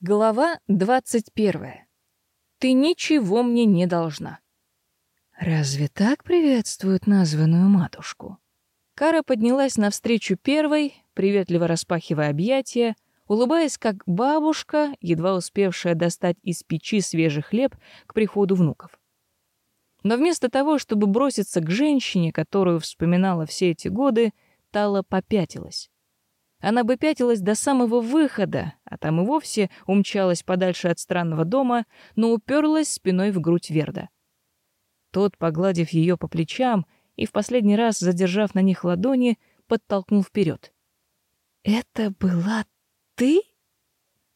Глава двадцать первая. Ты ничего мне не должна. Разве так приветствуют названную матушку? Кара поднялась навстречу первой, приветливо распахивая объятия, улыбаясь как бабушка, едва успевшая достать из печи свежий хлеб к приходу внуков. Но вместо того, чтобы броситься к женщине, которую вспоминала все эти годы, Тала попятилась. Она бы пятилась до самого выхода, а там и вовсе умчалась подальше от странного дома, но уперлась спиной в грудь Верда. Тот, погладив ее по плечам и в последний раз задержав на них ладони, подтолкнул вперед. «Это была ты?»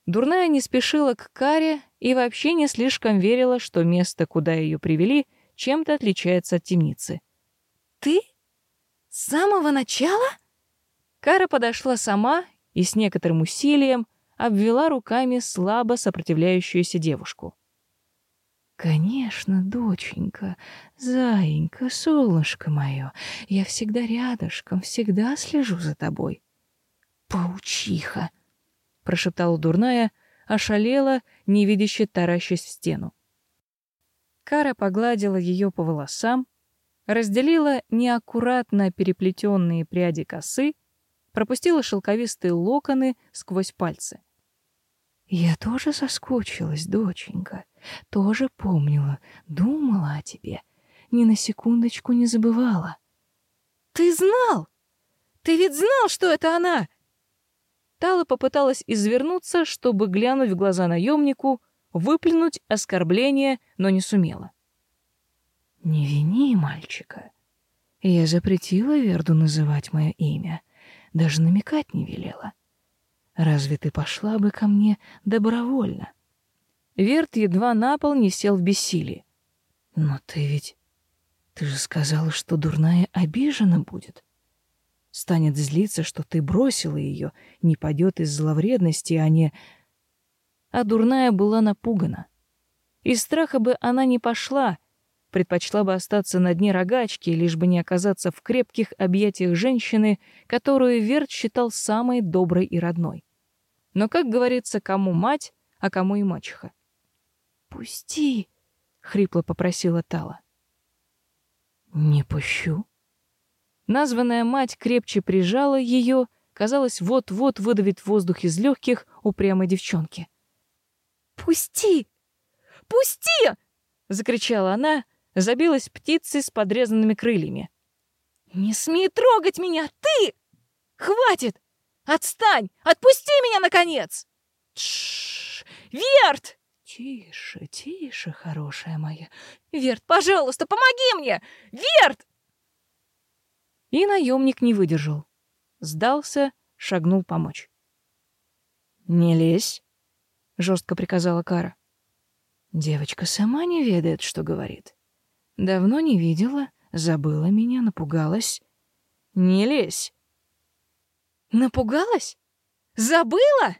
Дурная не спешила к Каре и вообще не слишком верила, что место, куда ее привели, чем-то отличается от темницы. «Ты? С самого начала?» Кара подошла сама и с некоторым усилием обвела руками слабо сопротивляющуюся девушку. «Конечно, доченька, заинька, солнышко мое, я всегда рядышком, всегда слежу за тобой». «Паучиха!» — прошептала дурная, ошалела, невидяще таращась в стену. Кара погладила ее по волосам, разделила неаккуратно переплетенные пряди косы пропустила шелковистые локоны сквозь пальцы. «Я тоже соскучилась, доченька, тоже помнила, думала о тебе, ни на секундочку не забывала». «Ты знал? Ты ведь знал, что это она!» Тала попыталась извернуться, чтобы глянуть в глаза наемнику, выплюнуть оскорбление, но не сумела. «Не вини мальчика. Я запретила Верду называть мое имя даже намекать не велела. Разве ты пошла бы ко мне добровольно? Верт едва на пол не сел в бессилии. Но ты ведь... Ты же сказала, что дурная обижена будет. Станет злиться, что ты бросила ее, не пойдет из зловредности, а не... А дурная была напугана. Из страха бы она не пошла, предпочла бы остаться на дне рогачки, лишь бы не оказаться в крепких объятиях женщины, которую Верт считал самой доброй и родной. Но, как говорится, кому мать, а кому и мачеха. «Пусти!» — хрипло попросила Тала. «Не пущу». Названная мать крепче прижала ее, казалось, вот-вот выдавит воздух из легких упрямой девчонки. «Пусти! Пусти!» — закричала она, забилась птицей с подрезанными крыльями. «Не смей трогать меня, ты! Хватит! Отстань! Отпусти меня, наконец!» «Тш! Верт!» «Тише, тише, хорошая моя. Верт, пожалуйста, помоги мне! Верт!» И наемник не выдержал. Сдался, шагнул помочь. «Не лезь!» — жестко приказала Кара. Девочка сама не ведает, что говорит. Давно не видела, забыла меня, напугалась. Не лезь. Напугалась? Забыла?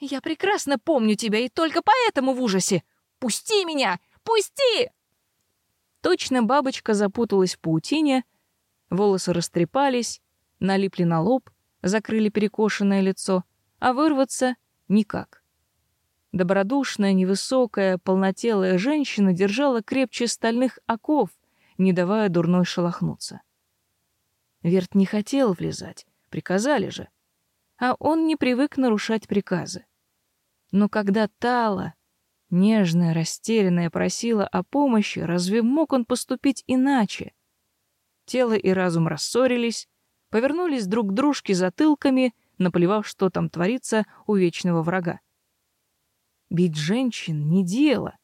Я прекрасно помню тебя и только поэтому в ужасе. Пусти меня! Пусти! Точно бабочка запуталась в паутине, волосы растрепались, налипли на лоб, закрыли перекошенное лицо, а вырваться никак. Добродушная, невысокая, полнотелая женщина держала крепче стальных оков, не давая дурной шелохнуться. Верт не хотел влезать, приказали же. А он не привык нарушать приказы. Но когда Тала, нежная, растерянная, просила о помощи, разве мог он поступить иначе? Тело и разум рассорились, повернулись друг к дружке затылками, наплевав, что там творится у вечного врага. Бить женщин не дело.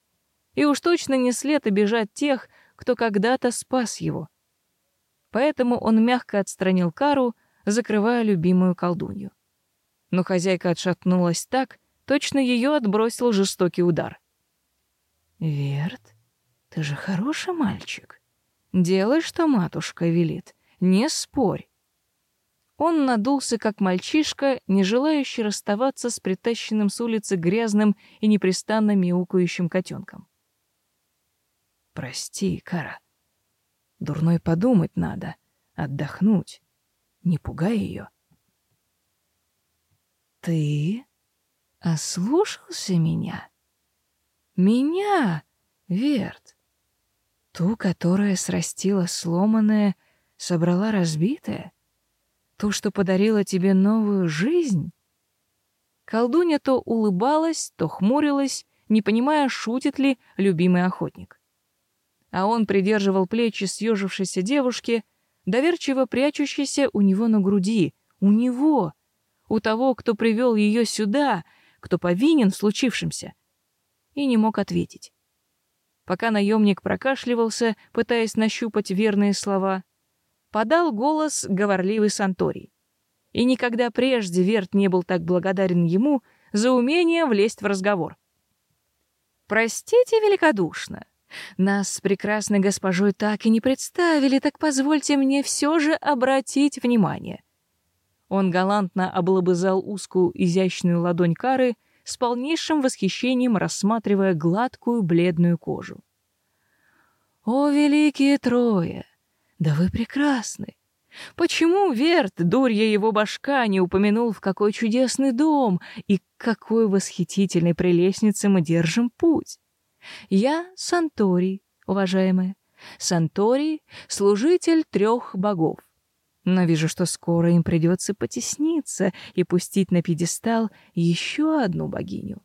И уж точно не след обижать тех, кто когда-то спас его. Поэтому он мягко отстранил Кару, закрывая любимую колдунью. Но хозяйка отшатнулась так, точно ее отбросил жестокий удар. «Верт, ты же хороший мальчик. Делай, что матушка велит, не спорь. Он надулся, как мальчишка, не желающий расставаться с притащенным с улицы грязным и непрестанно мяукающим котенком. «Прости, Кара. Дурной подумать надо, отдохнуть. Не пугай ее». «Ты?» Ослушался меня? Меня, Верт? Ту, которая срастила сломанное, собрала разбитое? Ту, что подарила тебе новую жизнь? Колдунья то улыбалась, то хмурилась, не понимая, шутит ли любимый охотник. А он придерживал плечи съежившейся девушки, доверчиво прячущейся у него на груди, у него, у того, кто привел ее сюда, кто повинен в случившемся, и не мог ответить. Пока наемник прокашливался, пытаясь нащупать верные слова, подал голос говорливый Санторий. И никогда прежде Верт не был так благодарен ему за умение влезть в разговор. «Простите великодушно. Нас с прекрасной госпожой так и не представили, так позвольте мне все же обратить внимание». Он галантно облобызал узкую изящную ладонь Кары, с полнейшим восхищением рассматривая гладкую бледную кожу. «О, великие трое! Да вы прекрасны! Почему Верт, дурья его башка, не упомянул, в какой чудесный дом и к какой восхитительной прелестнице мы держим путь? Я Санторий, уважаемая. Санторий — служитель трех богов. Но вижу, что скоро им придется потесниться и пустить на пьедестал еще одну богиню.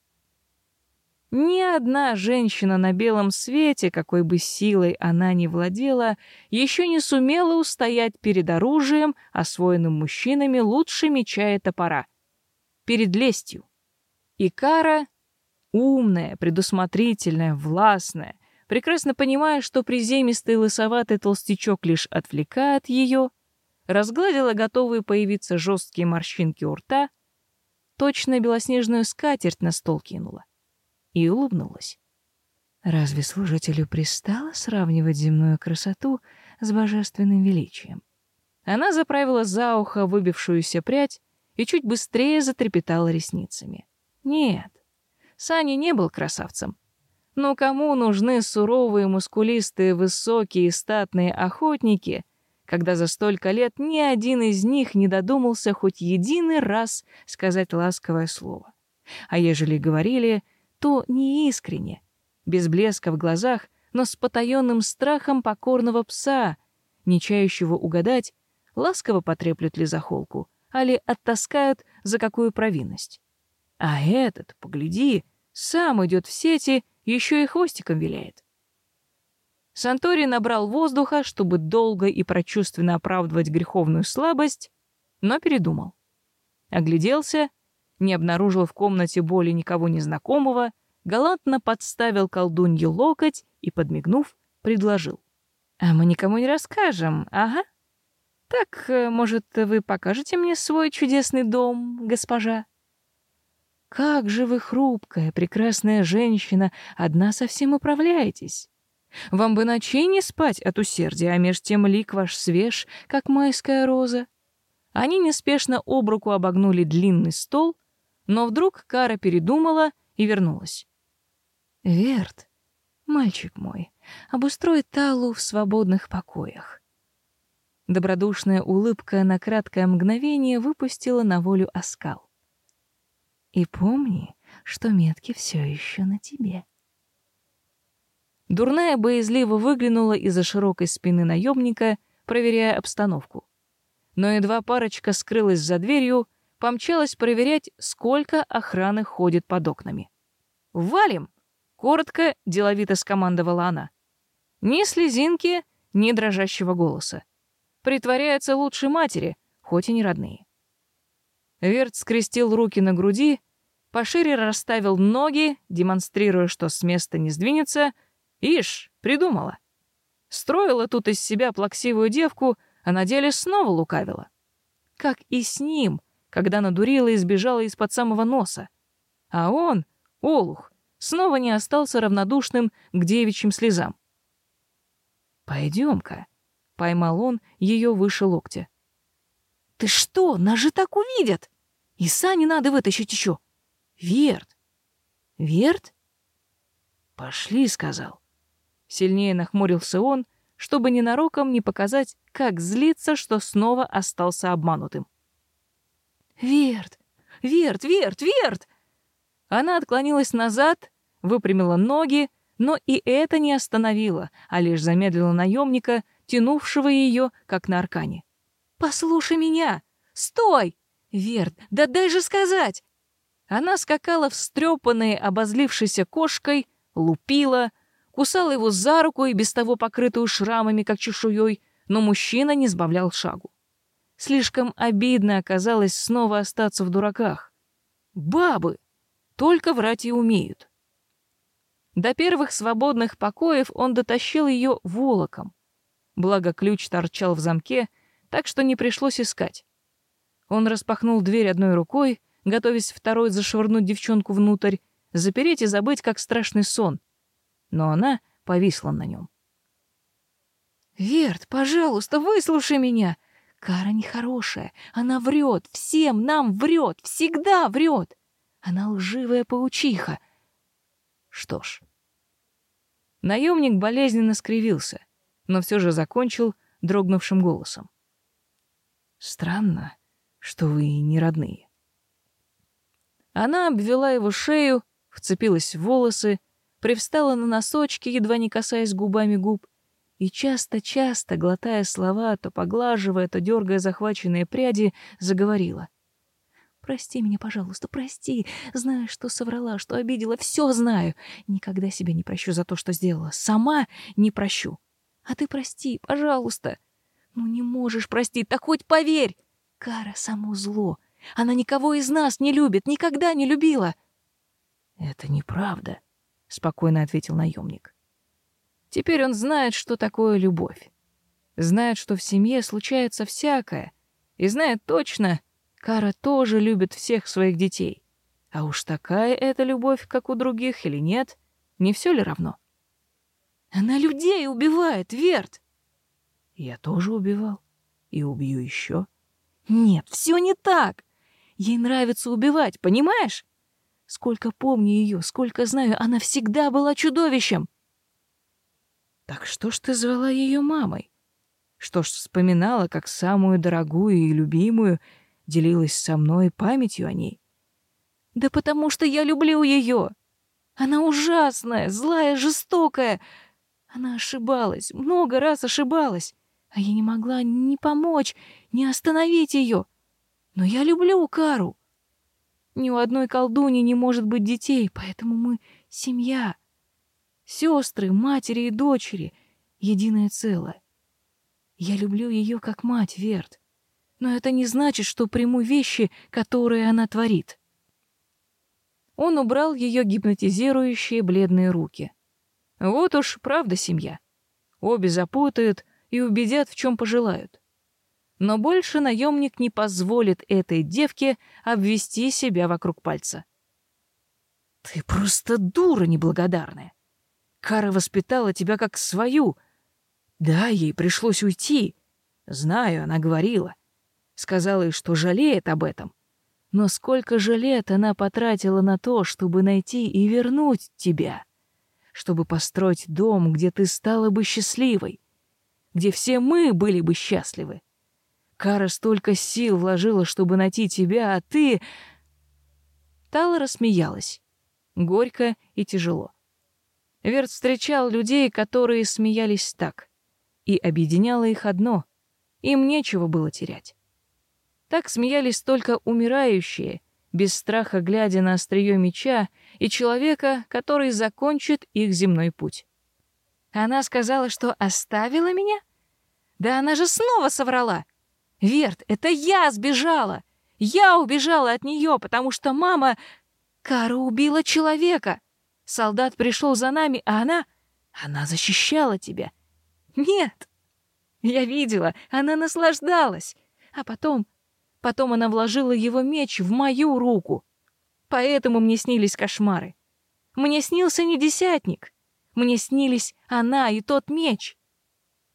Ни одна женщина на белом свете, какой бы силой она ни владела, еще не сумела устоять перед оружием, освоенным мужчинами лучше меча и топора. Перед лестью. И Кара, умная, предусмотрительная, властная, прекрасно понимая, что приземистый лысоватый толстячок лишь отвлекает ее, разгладила готовые появиться жесткие морщинки у рта, точно белоснежную скатерть на стол кинула и улыбнулась. Разве служителю пристало сравнивать земную красоту с божественным величием? Она заправила за ухо выбившуюся прядь и чуть быстрее затрепетала ресницами. Нет, Сани не был красавцем. Но кому нужны суровые, мускулистые, высокие, статные охотники, когда за столько лет ни один из них не додумался хоть единый раз сказать ласковое слово? А ежели говорили — то неискренне, без блеска в глазах, но с потаенным страхом покорного пса, не чающего угадать, ласково потреплют ли за холку, али оттаскают за какую провинность. А этот, погляди, сам идет в сети, еще и хвостиком виляет. Сантори набрал воздуха, чтобы долго и прочувственно оправдывать греховную слабость, но передумал. Огляделся не обнаружил в комнате более никого незнакомого, галантно подставил колдунье локоть и, подмигнув, предложил. «А мы никому не расскажем, ага. Так, э, может, вы покажете мне свой чудесный дом, госпожа?» «Как же вы хрупкая, прекрасная женщина, одна совсем управляетесь. Вам бы ночей не спать от усердия, а меж тем лик ваш свеж, как майская роза». Они неспешно об руку обогнули длинный стол, но вдруг Кара передумала и вернулась. «Верт, мальчик мой, обустрой Талу в свободных покоях». Добродушная улыбка на краткое мгновение выпустила на волю оскал. «И помни, что метки все еще на тебе». Дурная боязливо выглянула из-за широкой спины наемника, проверяя обстановку. Но едва парочка скрылась за дверью, помчалась проверять, сколько охраны ходит под окнами. «Валим!» — коротко, деловито скомандовала она. Ни слезинки, ни дрожащего голоса. Притворяется лучше матери, хоть и не родные. Верт скрестил руки на груди, пошире расставил ноги, демонстрируя, что с места не сдвинется. Ишь, придумала. Строила тут из себя плаксивую девку, а на деле снова лукавила. Как и с ним, когда надурила и сбежала из-под самого носа. А он, Олух, снова не остался равнодушным к девичьим слезам. «Пойдем-ка», — поймал он ее выше локтя. «Ты что, нас же так увидят! И сани надо вытащить еще! Верт! Верт?» «Пошли», — сказал. Сильнее нахмурился он, чтобы ненароком не показать, как злится, что снова остался обманутым. «Верт! Верт! Верт! Верт!» Она отклонилась назад, выпрямила ноги, но и это не остановило, а лишь замедлило наемника, тянувшего ее, как на аркане. «Послушай меня! Стой! Верт, да дай же сказать!» Она скакала встрепанной, обозлившейся кошкой, лупила, кусала его за руку и без того покрытую шрамами, как чешуей, но мужчина не сбавлял шагу. Слишком обидно оказалось снова остаться в дураках. Бабы! Только врать и умеют. До первых свободных покоев он дотащил ее волоком. Благо ключ торчал в замке, так что не пришлось искать. Он распахнул дверь одной рукой, готовясь второй зашвырнуть девчонку внутрь, запереть и забыть, как страшный сон. Но она повисла на нем. «Верт, пожалуйста, выслушай меня!» Кара нехорошая. Она врет, всем нам врет, всегда врет. Она лживая паучиха. Что ж. Наемник болезненно скривился, но все же закончил дрогнувшим голосом. Странно, что вы не родные. Она обвела его шею, вцепилась в волосы, привстала на носочки, едва не касаясь губами губ, и часто-часто, глотая слова, то поглаживая, то дергая захваченные пряди, заговорила. «Прости меня, пожалуйста, прости. Знаю, что соврала, что обидела, все знаю. Никогда себя не прощу за то, что сделала. Сама не прощу. А ты прости, пожалуйста. Ну не можешь простить, так хоть поверь. Кара — само зло. Она никого из нас не любит, никогда не любила». «Это неправда», — спокойно ответил наемник. Теперь он знает, что такое любовь. Знает, что в семье случается всякое. И знает точно, Кара тоже любит всех своих детей. А уж такая эта любовь, как у других или нет, не все ли равно? Она людей убивает, Верт. Я тоже убивал. И убью еще. Нет, все не так. Ей нравится убивать, понимаешь? Сколько помню ее, сколько знаю, она всегда была чудовищем. Так что ж ты звала ее мамой? Что ж вспоминала как самую дорогую и любимую, делилась со мной памятью о ней? Да потому что я люблю ее. Она ужасная, злая, жестокая. Она ошибалась, много раз ошибалась, а я не могла ни помочь, ни остановить ее. Но я люблю Кару. Ни у одной колдуни не может быть детей, поэтому мы семья. Сестры, матери и дочери — единое целое. Я люблю ее как мать, Верт. Но это не значит, что приму вещи, которые она творит. Он убрал ее гипнотизирующие бледные руки. Вот уж правда семья. Обе запутают и убедят, в чем пожелают. Но больше наемник не позволит этой девке обвести себя вокруг пальца. «Ты просто дура неблагодарная. Кара воспитала тебя как свою. Да, ей пришлось уйти. Знаю, она говорила. Сказала, что жалеет об этом. Но сколько же лет она потратила на то, чтобы найти и вернуть тебя, чтобы построить дом, где ты стала бы счастливой, где все мы были бы счастливы. Кара столько сил вложила, чтобы найти тебя, а ты... Тала рассмеялась. Горько и тяжело. Верт встречал людей, которые смеялись так. И объединяло их одно — им нечего было терять. Так смеялись только умирающие, без страха глядя на острие меча и человека, который закончит их земной путь. Она сказала, что оставила меня? Да она же снова соврала. Верт, это я сбежала. Я убежала от нее, потому что мама... Кара убила человека. Солдат пришел за нами, а она... Она защищала тебя. Нет. Я видела, она наслаждалась. А потом... Потом она вложила его меч в мою руку. Поэтому мне снились кошмары. Мне снился не десятник. Мне снились она и тот меч.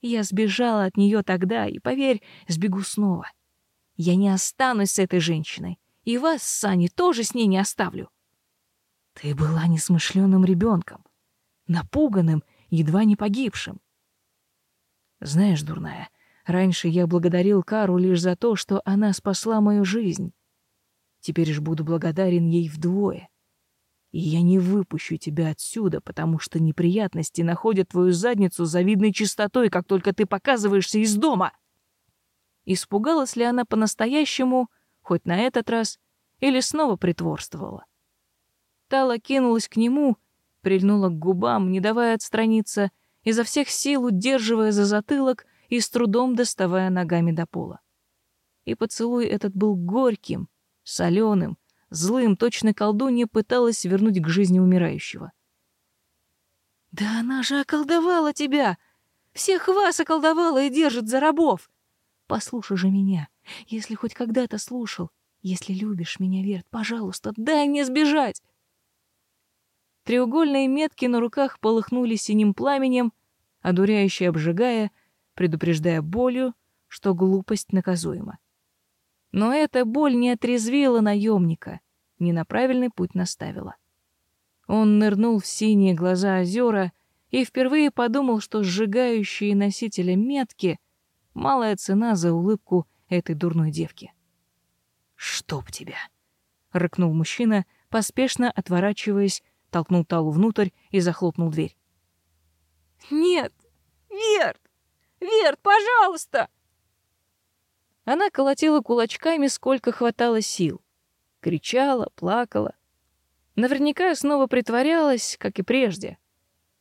Я сбежала от нее тогда, и, поверь, сбегу снова. Я не останусь с этой женщиной. И вас, Сани, тоже с ней не оставлю. Ты была несмышленым ребенком, напуганным, едва не погибшим. Знаешь, дурная, раньше я благодарил Кару лишь за то, что она спасла мою жизнь. Теперь ж буду благодарен ей вдвое. И я не выпущу тебя отсюда, потому что неприятности находят твою задницу завидной чистотой, как только ты показываешься из дома. Испугалась ли она по-настоящему, хоть на этот раз, или снова притворствовала? Тала кинулась к нему, прильнула к губам, не давая отстраниться, изо всех сил удерживая за затылок и с трудом доставая ногами до пола. И поцелуй этот был горьким, соленым, злым, точно колдунья пыталась вернуть к жизни умирающего. «Да она же околдовала тебя! Всех вас околдовала и держит за рабов! Послушай же меня, если хоть когда-то слушал, если любишь меня, Верт, пожалуйста, дай мне сбежать!» Треугольные метки на руках полыхнули синим пламенем, одуряюще обжигая, предупреждая болью, что глупость наказуема. Но эта боль не отрезвила наемника, не на правильный путь наставила. Он нырнул в синие глаза озера и впервые подумал, что сжигающие носителя метки — малая цена за улыбку этой дурной девки. «Чтоб тебя!» — рыкнул мужчина, поспешно отворачиваясь, толкнул Талу внутрь и захлопнул дверь. «Нет! Верт! Верт, пожалуйста!» Она колотила кулачками, сколько хватало сил. Кричала, плакала. Наверняка снова притворялась, как и прежде.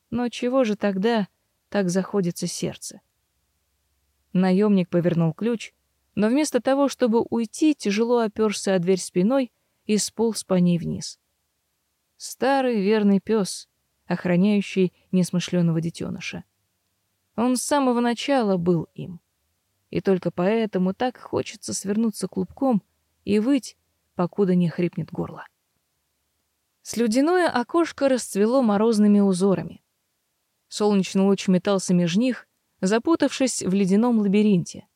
Но чего же тогда так заходится сердце? Наемник повернул ключ, но вместо того, чтобы уйти, тяжело оперся о дверь спиной и сполз по ней вниз. Старый верный пес, охраняющий несмышленого детеныша. Он с самого начала был им. И только поэтому так хочется свернуться клубком и выть, покуда не хрипнет горло. Слюдяное окошко расцвело морозными узорами. Солнечный луч метался меж них, запутавшись в ледяном лабиринте.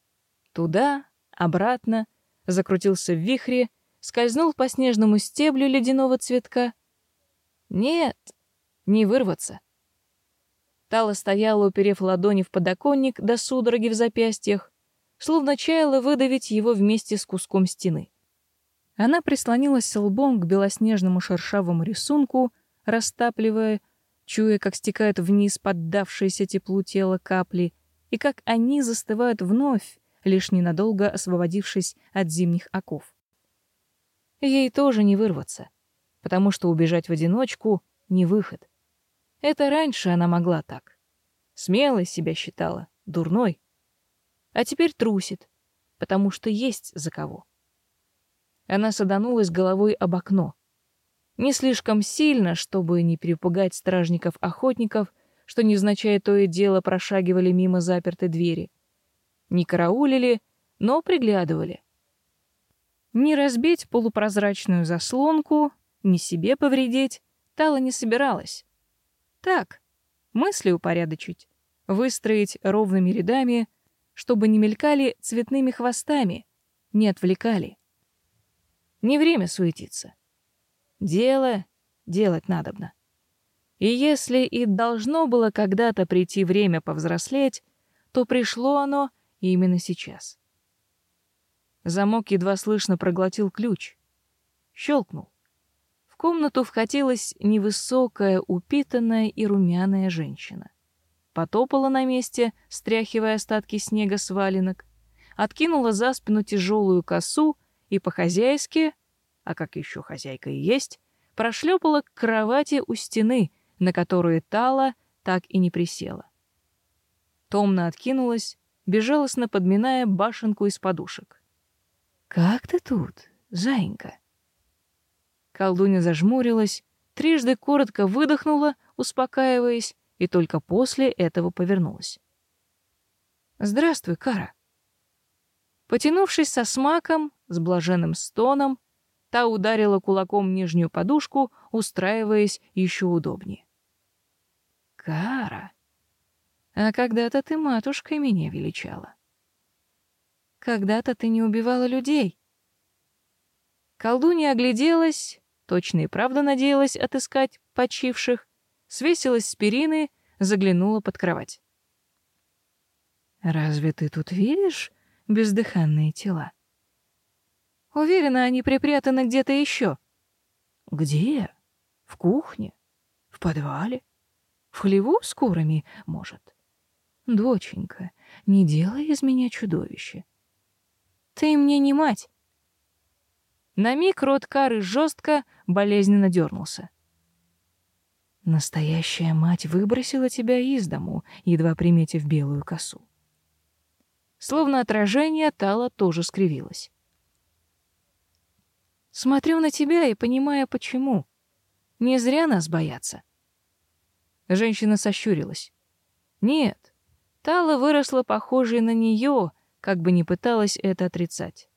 Туда, обратно, закрутился в вихре, скользнул по снежному стеблю ледяного цветка. Нет, не вырваться. Тала стояла, уперев ладони в подоконник до судороги в запястьях, словно чаяла выдавить его вместе с куском стены. Она прислонилась лбом к белоснежному шершавому рисунку, растапливая, чуя, как стекают вниз поддавшиеся теплу тела капли, и как они застывают вновь, лишь ненадолго освободившись от зимних оков. Ей тоже не вырваться, потому что убежать в одиночку — не выход. Это раньше она могла так. Смелой себя считала, дурной. А теперь трусит, потому что есть за кого. Она саданулась головой об окно. Не слишком сильно, чтобы не перепугать стражников-охотников, что невзначай то и дело прошагивали мимо запертой двери. Не караулили, но приглядывали. Не разбить полупрозрачную заслонку, ни себе повредить Тала не собиралась. Так, мысли упорядочить, выстроить ровными рядами, чтобы не мелькали цветными хвостами, не отвлекали. Не время суетиться. Дело делать надобно. И если и должно было когда-то прийти время повзрослеть, то пришло оно именно сейчас. Замок едва слышно проглотил ключ. Щелкнул. В комнату вкатилась невысокая, упитанная и румяная женщина. Потопала на месте, стряхивая остатки снега с валенок, откинула за спину тяжелую косу и по-хозяйски, а как еще хозяйка и есть, прошлепала к кровати у стены, на которую Тала так и не присела. Томно откинулась, безжалостно подминая башенку из подушек. «Как ты тут, зайенька?» Колдунья зажмурилась, трижды коротко выдохнула, успокаиваясь, и только после этого повернулась. «Здравствуй, Кара». Потянувшись со смаком, с блаженным стоном, та ударила кулаком нижнюю подушку, устраиваясь еще удобнее. «Кара, а когда-то ты матушкой меня величала. Когда-то ты не убивала людей». Колдунья огляделась, точно и правда надеялась отыскать почивших, свесилась с перины, заглянула под кровать. «Разве ты тут видишь бездыханные тела. Уверена, они припрятаны где-то еще. Где? В кухне? В подвале? В хлеву с курами, может? Доченька, не делай из меня чудовище. Ты мне не мать. На миг рот Кары жестко, болезненно дернулся. Настоящая мать выбросила тебя из дому, едва приметив белую косу. Словно отражение, Тала тоже скривилась. Смотрю на тебя и понимаю, почему. Не зря нас боятся. Женщина сощурилась. Нет, Тала выросла похожей на нее, как бы ни пыталась это отрицать.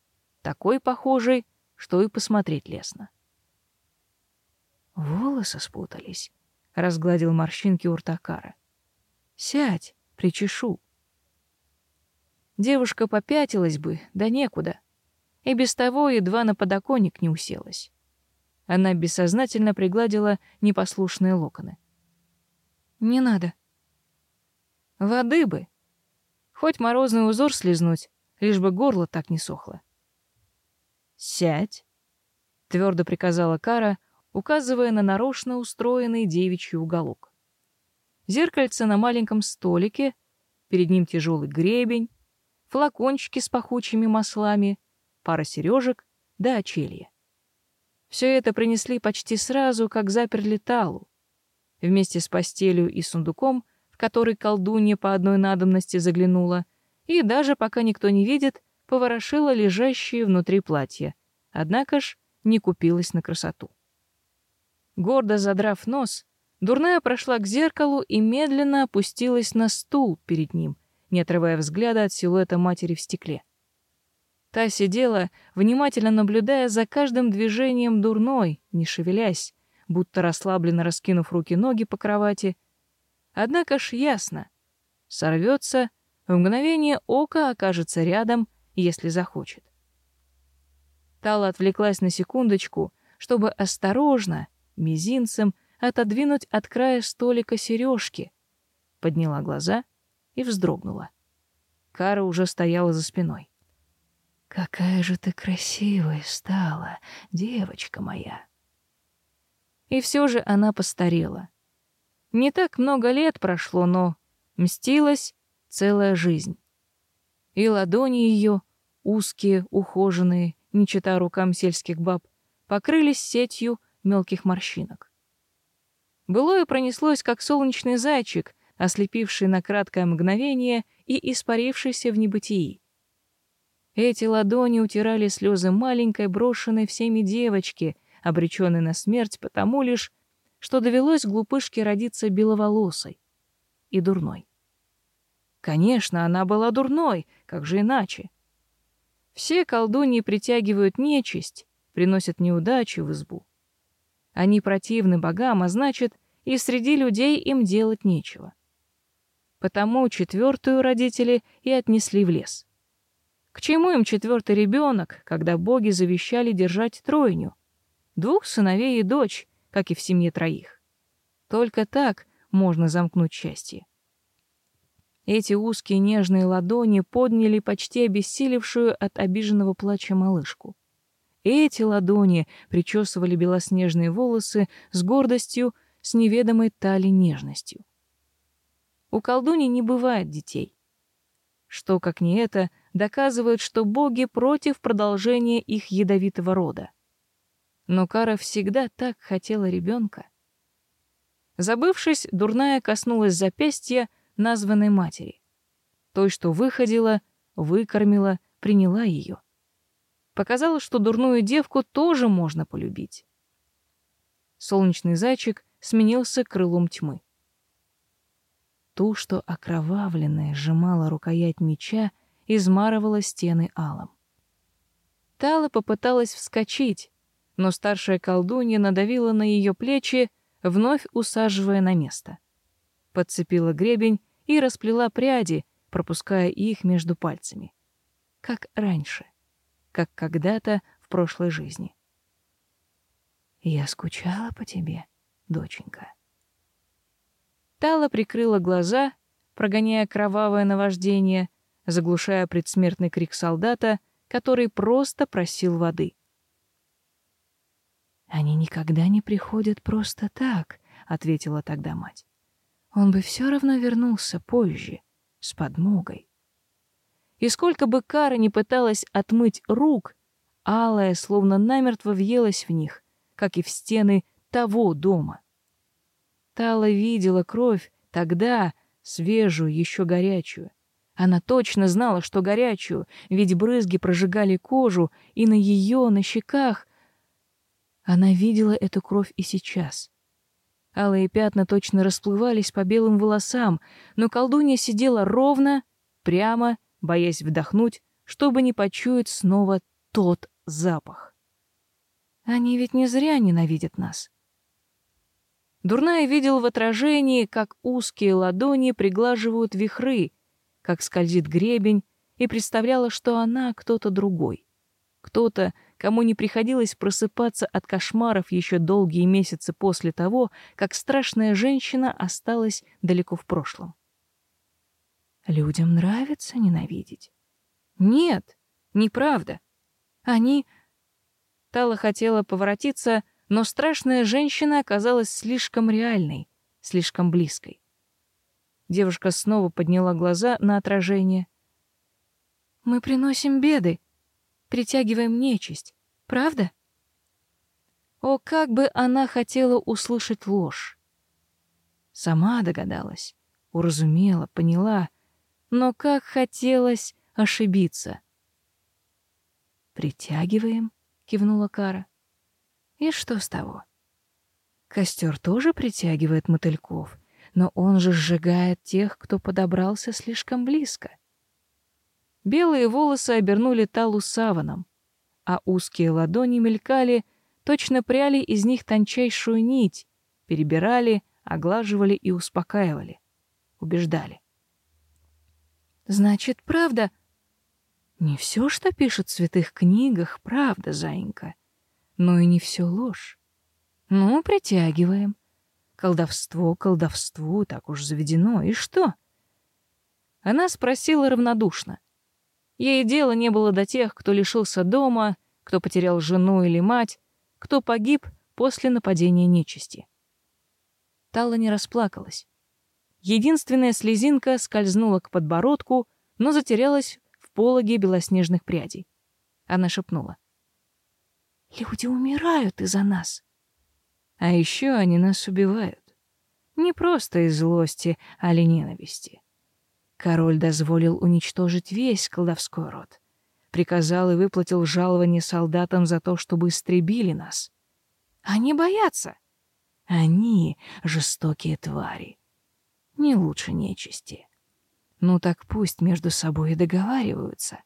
Такой похожей, что и посмотреть лестно. Волосы спутались, разгладил морщинки у ртакара. Сядь, причешу. Девушка попятилась бы, да некуда. И без того едва на подоконник не уселась. Она бессознательно пригладила непослушные локоны. Не надо. Воды бы. Хоть морозный узор слезнуть, лишь бы горло так не сохло. Сядь, твердо приказала Кара, указывая на нарочно устроенный девичий уголок. Зеркальце на маленьком столике, перед ним тяжелый гребень, флакончики с пахучими маслами, пара сережек да очелье. Все это принесли почти сразу, как заперли Талу. Вместе с постелью и сундуком, в который колдунья по одной надобности заглянула, и даже пока никто не видит, поворошила лежащие внутри платья. Однако ж не купилась на красоту. Гордо задрав нос, дурная прошла к зеркалу и медленно опустилась на стул перед ним, не отрывая взгляда от силуэта матери в стекле. Та сидела, внимательно наблюдая за каждым движением дурной, не шевелясь, будто расслабленно раскинув руки-ноги по кровати. Однако ж ясно. Сорвется, в мгновение ока окажется рядом, если захочет. Тала отвлеклась на секундочку, чтобы осторожно, мизинцем отодвинуть от края столика сережки, подняла глаза и вздрогнула. Кара уже стояла за спиной. «Какая же ты красивая стала, девочка моя!» И все же она постарела. Не так много лет прошло, но мстилась целая жизнь. И ладони ее, узкие, ухоженные, не чита рукам сельских баб, покрылись сетью мелких морщинок. Былое пронеслось, как солнечный зайчик, ослепивший на краткое мгновение и испарившийся в небытии. Эти ладони утирали слезы маленькой, брошенной всеми девочки, обреченной на смерть потому лишь, что довелось глупышке родиться беловолосой и дурной. Конечно, она была дурной, как же иначе? Все колдуньи притягивают нечисть, приносят неудачу в избу. Они противны богам, а значит, и среди людей им делать нечего. Потому четвертую родители и отнесли в лес. К чему им четвертый ребенок, когда боги завещали держать тройню? Двух сыновей и дочь, как и в семье троих. Только так можно замкнуть счастье. Эти узкие нежные ладони подняли почти обессилевшую от обиженного плача малышку. Эти ладони причесывали белоснежные волосы с гордостью, с неведомой тали нежностью. У колдуни не бывает детей. Что, как не это, доказывает, что боги против продолжения их ядовитого рода. Но Кара всегда так хотела ребенка. Забывшись, дурная коснулась запястья названной матери. Той, что выходила, выкормила, приняла ее. Показалось, что дурную девку тоже можно полюбить. Солнечный зайчик сменился крылом тьмы. Ту, что окровавленная сжимала рукоять меча, измарывала стены алом. Тала попыталась вскочить, но старшая колдунья надавила на ее плечи, вновь усаживая на место. Подцепила гребень и расплела пряди, пропуская их между пальцами. Как раньше как когда-то в прошлой жизни. Я скучала по тебе, доченька. Тала прикрыла глаза, прогоняя кровавое наваждение, заглушая предсмертный крик солдата, который просто просил воды. Они никогда не приходят просто так, ответила тогда мать. Он бы все равно вернулся позже, с подмогой. И сколько бы Кара не пыталась отмыть рук, алая словно намертво въелась в них, как и в стены того дома. Тала видела кровь тогда, свежую, еще горячую. Она точно знала, что горячую, ведь брызги прожигали кожу, и на ее, на щеках. Она видела эту кровь и сейчас. Алые пятна точно расплывались по белым волосам, но колдунья сидела ровно, прямо, боясь вдохнуть, чтобы не почуять снова тот запах. Они ведь не зря ненавидят нас. Дурная видел в отражении, как узкие ладони приглаживают вихры, как скользит гребень, и представляла, что она кто-то другой. Кто-то, кому не приходилось просыпаться от кошмаров еще долгие месяцы после того, как страшная женщина осталась далеко в прошлом. Людям нравится ненавидеть. Нет, неправда. Они... Тала хотела поворотиться, но страшная женщина оказалась слишком реальной, слишком близкой. Девушка снова подняла глаза на отражение. «Мы приносим беды, притягиваем нечисть, правда?» О, как бы она хотела услышать ложь! Сама догадалась, уразумела, поняла, но как хотелось ошибиться. «Притягиваем?» — кивнула Кара. И что с того? Костер тоже притягивает мотыльков, но он же сжигает тех, кто подобрался слишком близко. Белые волосы обернули талу саваном, а узкие ладони мелькали, точно пряли из них тончайшую нить, перебирали, оглаживали и успокаивали, убеждали. Значит, правда? Не все, что пишут в святых книгах, правда, заинька но и не все ложь. Ну, притягиваем. Колдовство, колдовству, так уж заведено. И что? Она спросила равнодушно. Ей дела не было до тех, кто лишился дома, кто потерял жену или мать, кто погиб после нападения нечисти. Тала не расплакалась. Единственная слезинка скользнула к подбородку, но затерялась в пологе белоснежных прядей. Она шепнула. Люди умирают из-за нас. А еще они нас убивают. Не просто из злости, а ли ненависти. Король дозволил уничтожить весь колдовской род. Приказал и выплатил жалование солдатам за то, чтобы истребили нас. Они боятся. Они — жестокие твари. Не лучше нечисти. Ну так пусть между собой и договариваются.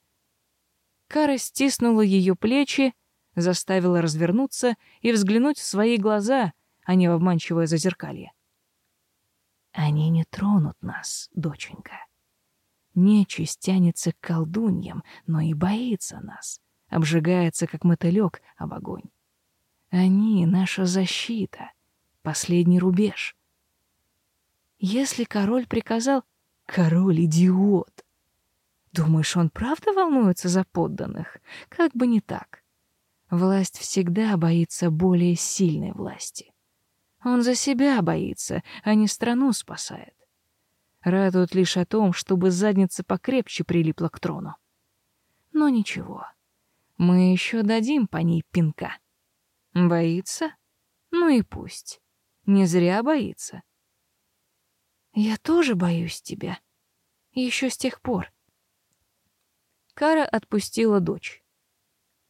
Кара стиснула ее плечи, заставила развернуться и взглянуть в свои глаза, а не в обманчивое зазеркалье. «Они не тронут нас, доченька. Нечисть тянется к колдуньям, но и боится нас, обжигается, как мотылек об огонь. Они — наша защита, последний рубеж. Если король приказал... Король — идиот! Думаешь, он правда волнуется за подданных? Как бы не так. Власть всегда боится более сильной власти. Он за себя боится, а не страну спасает. Радует лишь о том, чтобы задница покрепче прилипла к трону. Но ничего, мы еще дадим по ней пинка. Боится? Ну и пусть. Не зря боится. Я тоже боюсь тебя. Еще с тех пор. Кара отпустила дочь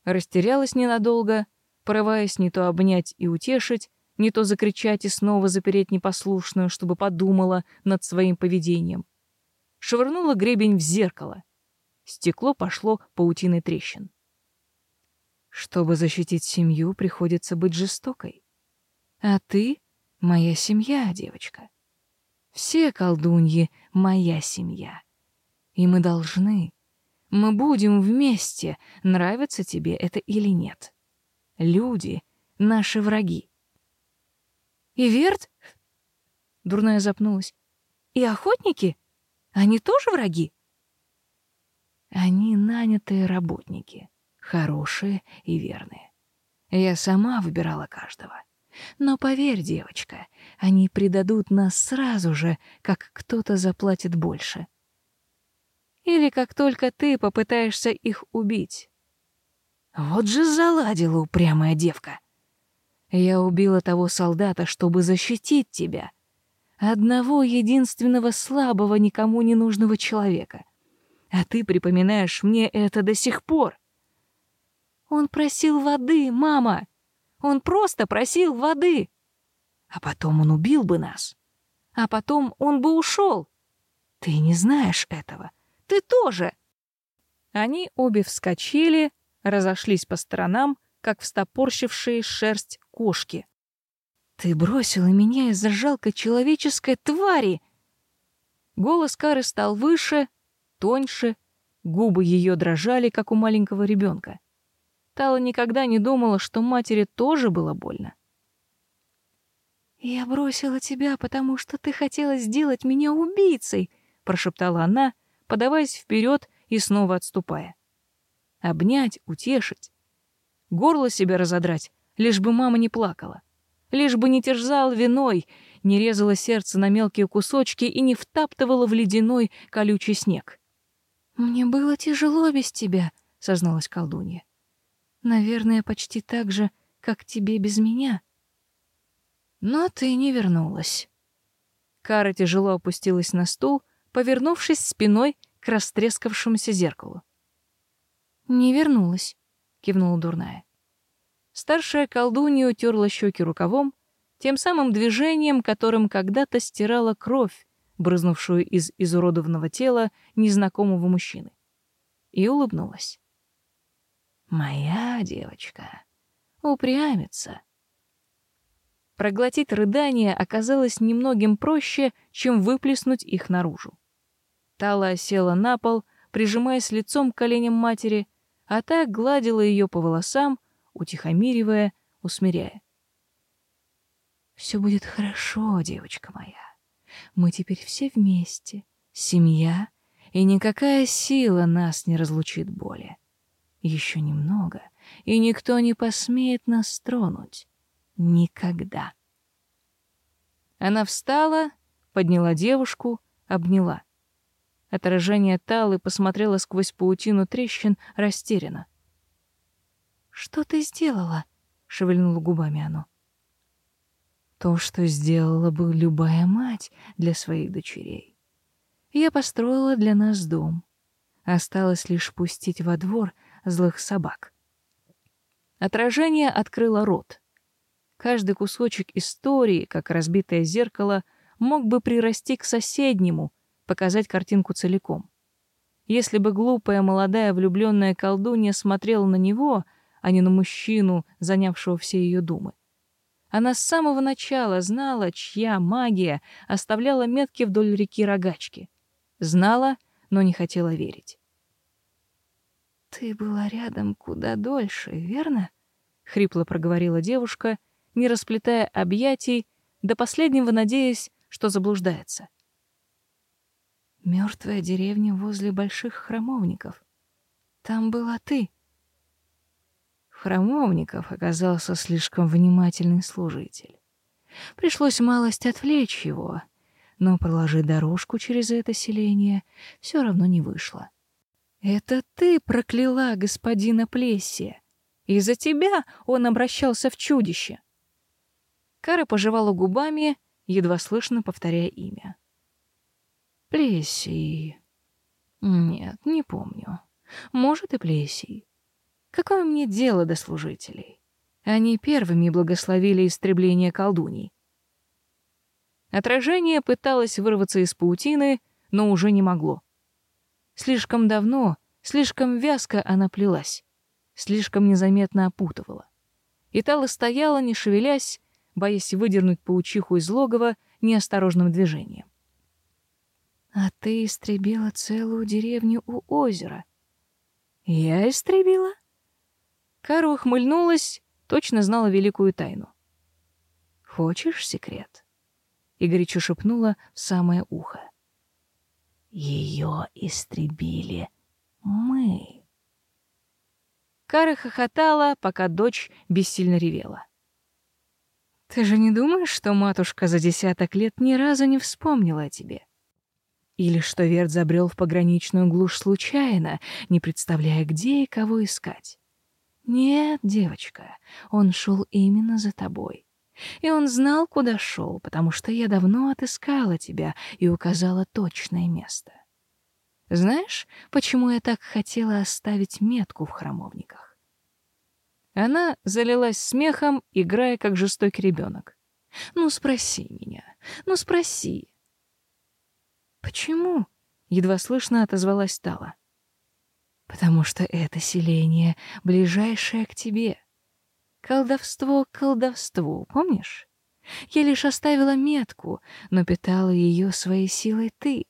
растерялась ненадолго, порываясь не то обнять и утешить, не то закричать и снова запереть непослушную, чтобы подумала над своим поведением. Швырнула гребень в зеркало. Стекло пошло паутиной трещин. Чтобы защитить семью, приходится быть жестокой. А ты — моя семья, девочка. Все колдуньи — моя семья. И мы должны, мы будем вместе, нравится тебе это или нет. Люди — наши враги. И Верт? Дурная запнулась. И охотники? Они тоже враги? Они нанятые работники, хорошие и верные. Я сама выбирала каждого. Но поверь, девочка, они предадут нас сразу же, как кто-то заплатит больше. Или как только ты попытаешься их убить. Вот же заладила упрямая девка. Я убила того солдата, чтобы защитить тебя. Одного единственного слабого, никому не нужного человека. А ты припоминаешь мне это до сих пор. Он просил воды, мама. Он просто просил воды. А потом он убил бы нас. А потом он бы ушел. Ты не знаешь этого. Ты тоже. Они обе вскочили, разошлись по сторонам, как встопорщившие шерсть кошки. Ты бросила меня из-за жалкой человеческой твари. Голос Кары стал выше, тоньше, губы ее дрожали, как у маленького ребенка. Тала никогда не думала, что матери тоже было больно. «Я бросила тебя, потому что ты хотела сделать меня убийцей», — прошептала она, подаваясь вперед и снова отступая. Обнять, утешить. Горло себе разодрать, лишь бы мама не плакала. Лишь бы не терзал виной, не резала сердце на мелкие кусочки и не втаптывала в ледяной колючий снег. «Мне было тяжело без тебя», — созналась колдунья. Наверное, почти так же, как тебе без меня. Но ты не вернулась. Кара тяжело опустилась на стул, повернувшись спиной к растрескавшемуся зеркалу. «Не вернулась», — кивнула дурная. Старшая колдунья утерла щеки рукавом, тем самым движением, которым когда-то стирала кровь, брызнувшую из изуродованного тела незнакомого мужчины, и улыбнулась. Моя девочка упрямится. Проглотить рыдания оказалось немногим проще, чем выплеснуть их наружу. Тала села на пол, прижимаясь лицом к коленям матери, а та гладила ее по волосам, утихомиривая, усмиряя. «Все будет хорошо, девочка моя. Мы теперь все вместе, семья, и никакая сила нас не разлучит более. Еще немного, и никто не посмеет нас тронуть. Никогда. Она встала, подняла девушку, обняла. Отражение Талы посмотрело сквозь паутину трещин растерянно. «Что ты сделала?» — шевельнула губами оно. «То, что сделала бы любая мать для своих дочерей. Я построила для нас дом. Осталось лишь пустить во двор злых собак. Отражение открыло рот. Каждый кусочек истории, как разбитое зеркало, мог бы прирасти к соседнему, показать картинку целиком. Если бы глупая молодая влюбленная колдунья смотрела на него, а не на мужчину, занявшего все ее думы. Она с самого начала знала, чья магия оставляла метки вдоль реки Рогачки. Знала, но не хотела верить. «Ты была рядом куда дольше, верно?» — хрипло проговорила девушка, не расплетая объятий, до последнего надеясь, что заблуждается. Мертвая деревня возле больших храмовников. Там была ты. Храмовников оказался слишком внимательный служитель. Пришлось малость отвлечь его, но проложить дорожку через это селение все равно не вышло. Это ты прокляла господина Плессия. Из-за тебя он обращался в чудище. Кара пожевала губами, едва слышно повторяя имя. Плесий. Нет, не помню. Может, и Плесий. Какое мне дело до служителей? Они первыми благословили истребление колдуний. Отражение пыталось вырваться из паутины, но уже не могло. Слишком давно, слишком вязко она плелась, слишком незаметно опутывала. И Тала стояла, не шевелясь, боясь выдернуть паучиху из логова неосторожным движением. «А ты истребила целую деревню у озера». «Я истребила?» Кара ухмыльнулась, точно знала великую тайну. «Хочешь секрет?» И шепнула в самое ухо. Ее истребили мы. Кара хохотала, пока дочь бессильно ревела. «Ты же не думаешь, что матушка за десяток лет ни разу не вспомнила о тебе? Или что Верт забрел в пограничную глушь случайно, не представляя, где и кого искать? Нет, девочка, он шел именно за тобой. И он знал, куда шел, потому что я давно отыскала тебя и указала точное место. Знаешь, почему я так хотела оставить метку в храмовниках? Она залилась смехом, играя как жестокий ребенок. Ну спроси меня. Ну спроси. Почему? едва слышно отозвалась Тала. Потому что это селение ближайшее к тебе. Колдовство к колдовству, помнишь? Я лишь оставила метку, но питала ее своей силой ты.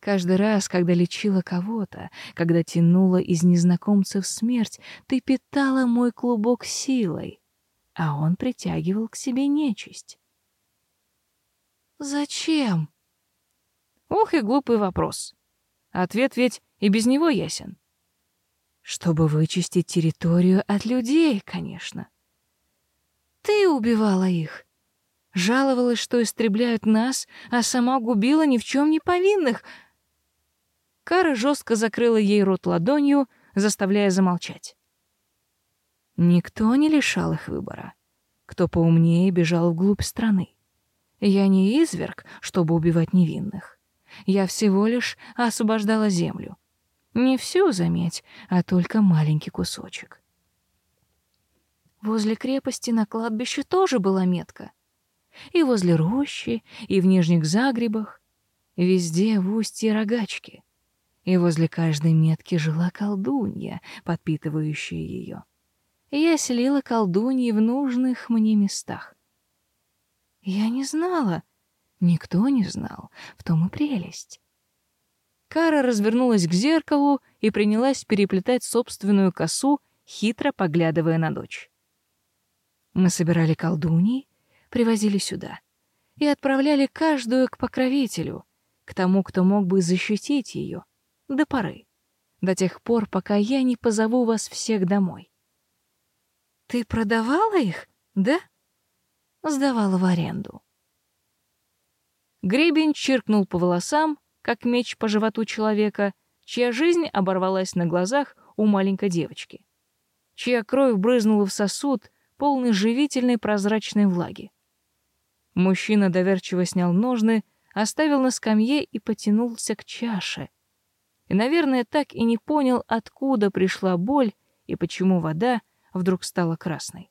Каждый раз, когда лечила кого-то, когда тянула из незнакомцев смерть, ты питала мой клубок силой, а он притягивал к себе нечисть. Зачем? Ох и глупый вопрос. Ответ ведь и без него ясен. Чтобы вычистить территорию от людей, конечно. Ты убивала их. Жаловалась, что истребляют нас, а сама губила ни в чем не повинных — Кара жестко закрыла ей рот ладонью, заставляя замолчать. Никто не лишал их выбора. Кто поумнее бежал вглубь страны. Я не изверг, чтобы убивать невинных. Я всего лишь освобождала землю. Не всю, заметь, а только маленький кусочек. Возле крепости на кладбище тоже была метка. И возле рощи, и в нижних загребах, везде в устье рогачки и возле каждой метки жила колдунья, подпитывающая ее. Я селила колдуньи в нужных мне местах. Я не знала, никто не знал, в том и прелесть. Кара развернулась к зеркалу и принялась переплетать собственную косу, хитро поглядывая на дочь. Мы собирали колдуньи, привозили сюда и отправляли каждую к покровителю, к тому, кто мог бы защитить ее — до поры, до тех пор, пока я не позову вас всех домой. Ты продавала их, да? Сдавала в аренду. Гребень чиркнул по волосам, как меч по животу человека, чья жизнь оборвалась на глазах у маленькой девочки, чья кровь брызнула в сосуд, полный живительной прозрачной влаги. Мужчина доверчиво снял ножны, оставил на скамье и потянулся к чаше, и, наверное, так и не понял, откуда пришла боль и почему вода вдруг стала красной.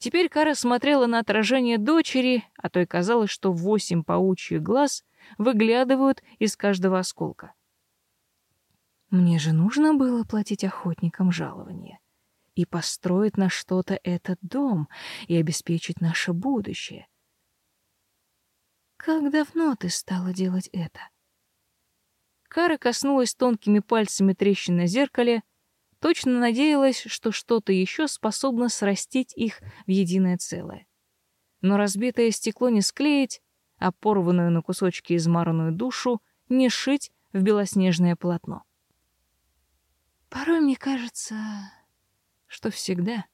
Теперь Кара смотрела на отражение дочери, а то и казалось, что восемь паучьих глаз выглядывают из каждого осколка. Мне же нужно было платить охотникам жалование и построить на что-то этот дом и обеспечить наше будущее. Как давно ты стала делать это? Кара коснулась тонкими пальцами трещин на зеркале, точно надеялась, что что-то еще способно срастить их в единое целое. Но разбитое стекло не склеить, а порванную на кусочки измаранную душу не шить в белоснежное полотно. Порой мне кажется, что всегда.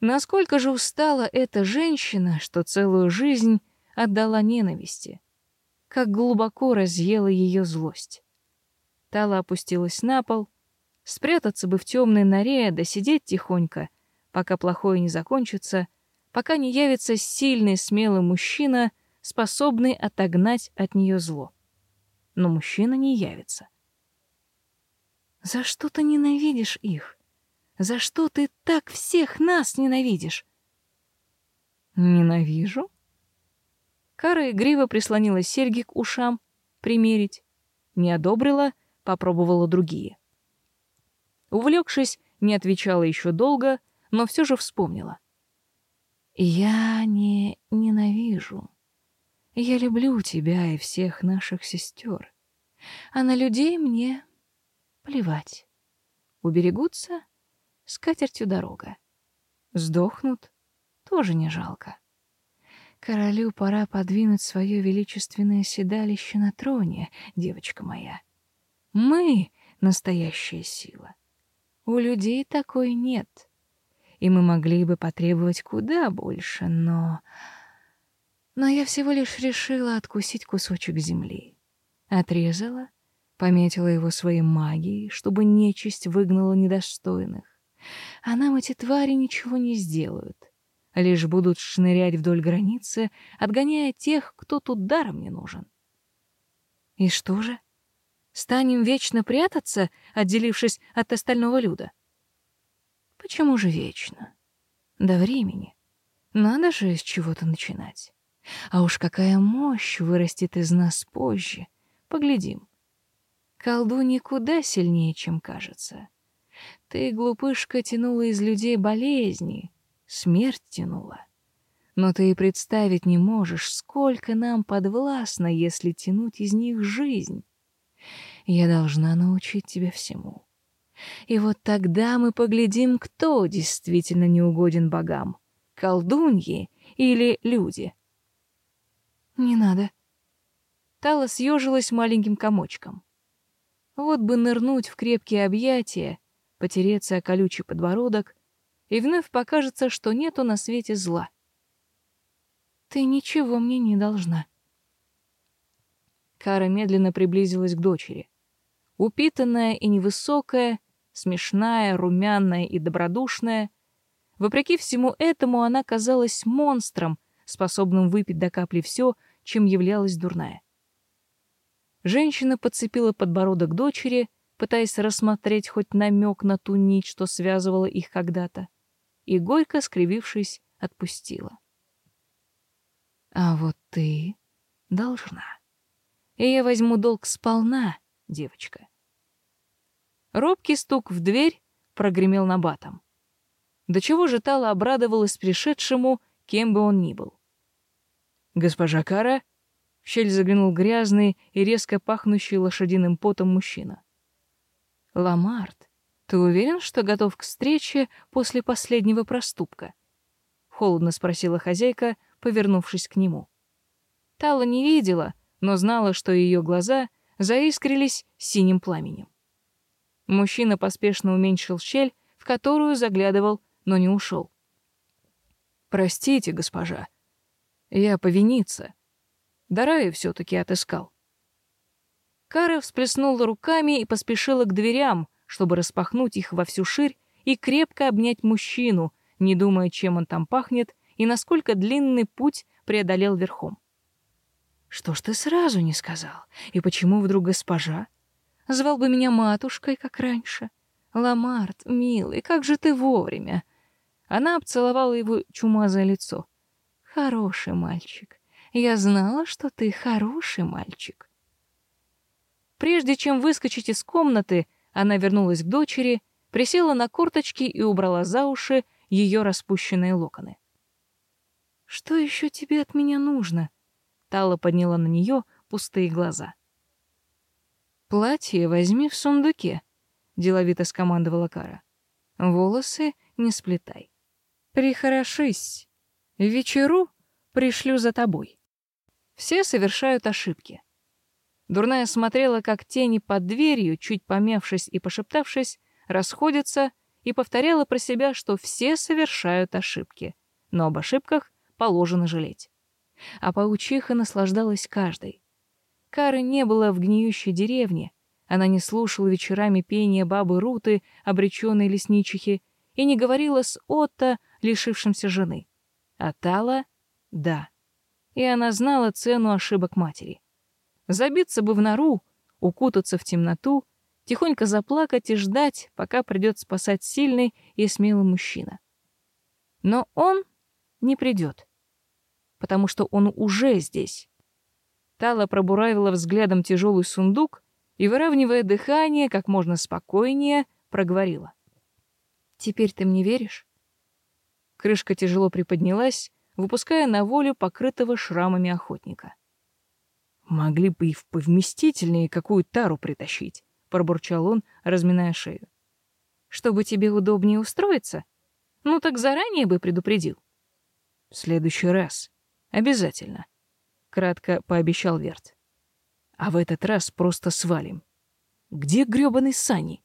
Насколько же устала эта женщина, что целую жизнь отдала ненависти как глубоко разъела ее злость. Тала опустилась на пол, спрятаться бы в темной норе, да сидеть тихонько, пока плохое не закончится, пока не явится сильный, смелый мужчина, способный отогнать от нее зло. Но мужчина не явится. За что ты ненавидишь их? За что ты так всех нас ненавидишь? Ненавижу? Кара игриво прислонила серьги к ушам, примерить. Не одобрила, попробовала другие. Увлекшись, не отвечала еще долго, но все же вспомнила. «Я не ненавижу. Я люблю тебя и всех наших сестер. А на людей мне плевать. Уберегутся — с катертью дорога. Сдохнут — тоже не жалко. Королю пора подвинуть свое величественное седалище на троне, девочка моя. Мы — настоящая сила. У людей такой нет. И мы могли бы потребовать куда больше, но... Но я всего лишь решила откусить кусочек земли. Отрезала, пометила его своей магией, чтобы нечисть выгнала недостойных. А нам эти твари ничего не сделают. Лишь будут шнырять вдоль границы, отгоняя тех, кто тут даром не нужен. И что же? Станем вечно прятаться, отделившись от остального люда? Почему же вечно? До времени. Надо же с чего-то начинать. А уж какая мощь вырастет из нас позже. Поглядим. Колдунья куда сильнее, чем кажется. Ты, глупышка, тянула из людей болезни, смерть тянула. Но ты и представить не можешь, сколько нам подвластно, если тянуть из них жизнь. Я должна научить тебя всему. И вот тогда мы поглядим, кто действительно неугоден богам — колдуньи или люди. Не надо. Тала съежилась маленьким комочком. Вот бы нырнуть в крепкие объятия, потереться о колючий подбородок, и вновь покажется, что нету на свете зла. Ты ничего мне не должна. Кара медленно приблизилась к дочери. Упитанная и невысокая, смешная, румяная и добродушная. Вопреки всему этому она казалась монстром, способным выпить до капли все, чем являлась дурная. Женщина подцепила подбородок дочери, пытаясь рассмотреть хоть намек на ту нить, что связывала их когда-то, и, горько скривившись, отпустила. «А вот ты должна. И я возьму долг сполна, девочка». Робкий стук в дверь прогремел на батом. До чего же Тала обрадовалась пришедшему, кем бы он ни был. «Госпожа Кара?» В щель заглянул грязный и резко пахнущий лошадиным потом мужчина. «Ламарт, ты уверен, что готов к встрече после последнего проступка?» Холодно спросила хозяйка, повернувшись к нему. Тала не видела, но знала, что ее глаза заискрились синим пламенем. Мужчина поспешно уменьшил щель, в которую заглядывал, но не ушел. «Простите, госпожа», я повиниться. Дарая все-таки отыскал. Кара всплеснула руками и поспешила к дверям, чтобы распахнуть их во всю ширь и крепко обнять мужчину, не думая, чем он там пахнет и насколько длинный путь преодолел верхом. «Что ж ты сразу не сказал? И почему вдруг госпожа? Звал бы меня матушкой, как раньше. Ламарт, милый, как же ты вовремя!» Она обцеловала его чумазое лицо. Хороший мальчик. Я знала, что ты хороший мальчик. Прежде чем выскочить из комнаты, она вернулась к дочери, присела на корточки и убрала за уши ее распущенные локоны. Что еще тебе от меня нужно? Тала подняла на нее пустые глаза. Платье возьми в сундуке, деловито скомандовала Кара. Волосы не сплетай. Прихорошись. Вечеру пришлю за тобой. Все совершают ошибки. Дурная смотрела, как тени под дверью, чуть помявшись и пошептавшись, расходятся, и повторяла про себя, что все совершают ошибки, но об ошибках положено жалеть. А паучиха наслаждалась каждой. Кары не было в гниющей деревне, она не слушала вечерами пения бабы Руты, обреченной лесничихи, и не говорила с Отто, лишившимся жены. А Тала — да. И она знала цену ошибок матери. Забиться бы в нору, укутаться в темноту, тихонько заплакать и ждать, пока придет спасать сильный и смелый мужчина. Но он не придет, потому что он уже здесь. Тала пробуравила взглядом тяжелый сундук и, выравнивая дыхание, как можно спокойнее, проговорила. «Теперь ты мне веришь?» Крышка тяжело приподнялась, выпуская на волю покрытого шрамами охотника. «Могли бы и в повместительнее какую тару притащить», — пробурчал он, разминая шею. «Чтобы тебе удобнее устроиться? Ну так заранее бы предупредил». «В следующий раз. Обязательно», — кратко пообещал Верт. «А в этот раз просто свалим. Где грёбаный Сани?»